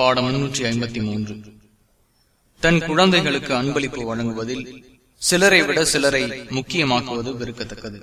பாடம் முன்னூற்றி ஐம்பத்தி மூன்று. தன் குழந்தைகளுக்கு அன்பளிப்பு வழங்குவதில் சிலரை விட சிலரை முக்கியமாக்குவது வெறுக்கத்தக்கது.